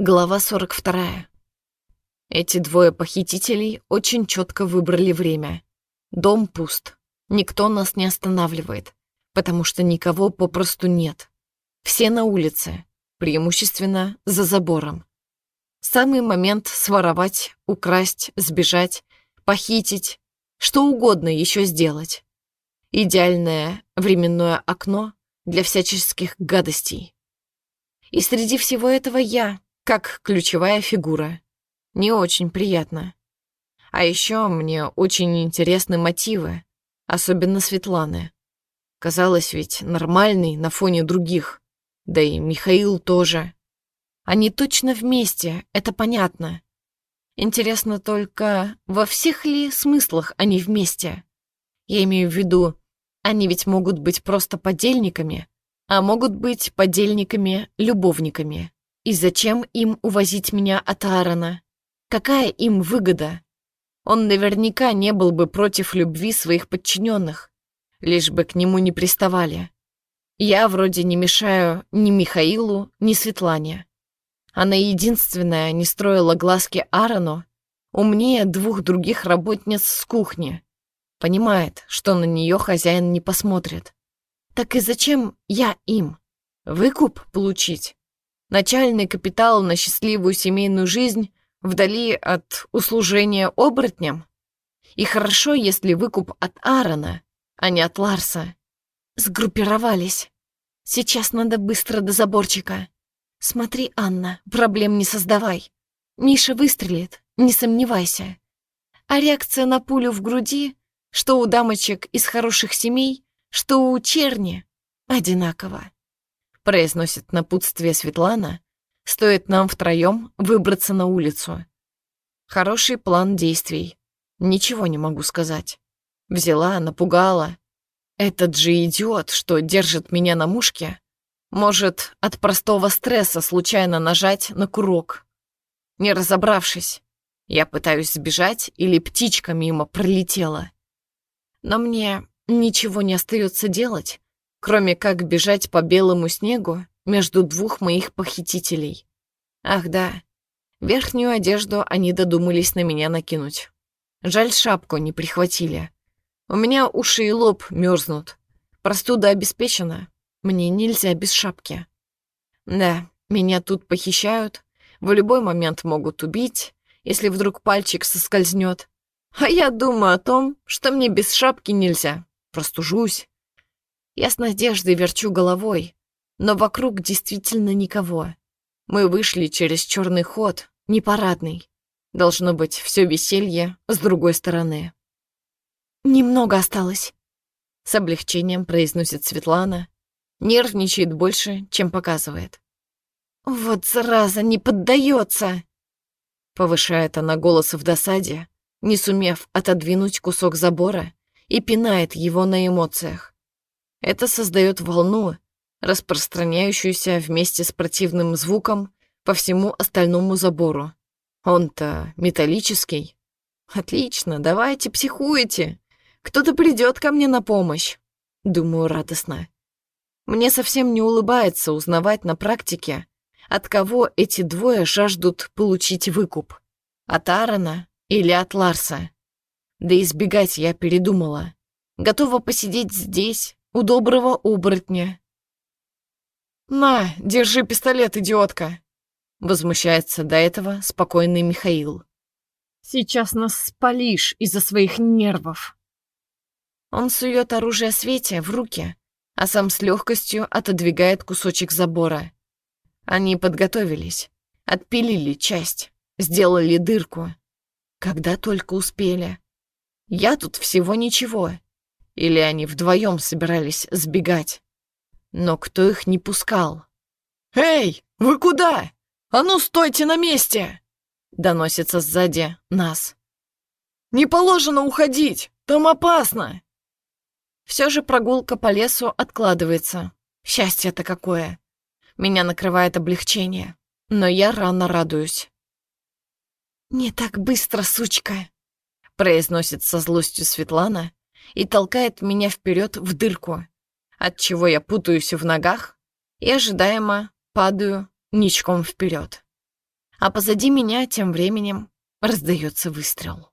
Глава 42. Эти двое похитителей очень четко выбрали время. Дом пуст. Никто нас не останавливает, потому что никого попросту нет. Все на улице, преимущественно за забором. Самый момент своровать, украсть, сбежать, похитить, что угодно еще сделать. Идеальное временное окно для всяческих гадостей. И среди всего этого я, как ключевая фигура. Не очень приятно. А еще мне очень интересны мотивы, особенно Светланы. Казалось ведь нормальный на фоне других, да и Михаил тоже. Они точно вместе, это понятно. Интересно только, во всех ли смыслах они вместе? Я имею в виду, они ведь могут быть просто подельниками, а могут быть подельниками-любовниками. И зачем им увозить меня от Аарона? Какая им выгода? Он наверняка не был бы против любви своих подчиненных, лишь бы к нему не приставали. Я вроде не мешаю ни Михаилу, ни Светлане. Она единственная не строила глазки Аарону, умнее двух других работниц с кухни. Понимает, что на нее хозяин не посмотрит. Так и зачем я им? Выкуп получить? Начальный капитал на счастливую семейную жизнь вдали от услужения оборотням. И хорошо, если выкуп от Аарона, а не от Ларса. Сгруппировались. Сейчас надо быстро до заборчика. Смотри, Анна, проблем не создавай. Миша выстрелит, не сомневайся. А реакция на пулю в груди, что у дамочек из хороших семей, что у черни, одинакова произносит напутствие Светлана, стоит нам втроем выбраться на улицу. Хороший план действий. Ничего не могу сказать. Взяла, напугала. Этот же идиот, что держит меня на мушке, может от простого стресса случайно нажать на курок. Не разобравшись, я пытаюсь сбежать или птичка мимо пролетела. Но мне ничего не остается делать, кроме как бежать по белому снегу между двух моих похитителей. Ах да, верхнюю одежду они додумались на меня накинуть. Жаль, шапку не прихватили. У меня уши и лоб мерзнут. Простуда обеспечена. Мне нельзя без шапки. Да, меня тут похищают. В любой момент могут убить, если вдруг пальчик соскользнет. А я думаю о том, что мне без шапки нельзя. Простужусь. Я с надеждой верчу головой, но вокруг действительно никого. Мы вышли через черный ход, не парадный. Должно быть, все веселье с другой стороны. «Немного осталось», — с облегчением произносит Светлана. Нервничает больше, чем показывает. «Вот зараза, не поддается!» Повышает она голос в досаде, не сумев отодвинуть кусок забора, и пинает его на эмоциях. Это создает волну, распространяющуюся вместе с противным звуком по всему остальному забору. Он-то металлический. Отлично, давайте психуйте. Кто-то придет ко мне на помощь. Думаю радостно. Мне совсем не улыбается узнавать на практике, от кого эти двое жаждут получить выкуп. От Аарона или от Ларса. Да избегать я передумала. Готова посидеть здесь, у доброго оборотня. «На, держи пистолет, идиотка!» Возмущается до этого спокойный Михаил. «Сейчас нас спалишь из-за своих нервов!» Он сует оружие Свете в руки, а сам с легкостью отодвигает кусочек забора. Они подготовились, отпилили часть, сделали дырку. Когда только успели. Я тут всего ничего, или они вдвоем собирались сбегать. Но кто их не пускал? «Эй, вы куда? А ну, стойте на месте!» Доносится сзади нас. «Не положено уходить! Там опасно!» Все же прогулка по лесу откладывается. Счастье-то какое! Меня накрывает облегчение, но я рано радуюсь. «Не так быстро, сучка!» произносит со злостью Светлана, и толкает меня вперед в дырку, от чего я путаюсь в ногах и ожидаемо падаю ничком вперед. А позади меня тем временем раздается выстрел.